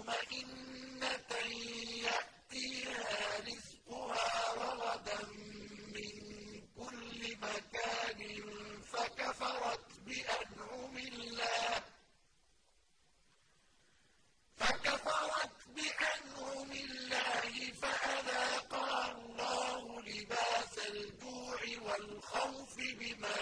مطمئنة يأتيها رزقها رغدا من كل مكان فكفرت بأنعم الله فكفرت بأنعم الله فأذاقها الله لباس الجوع والخوف بما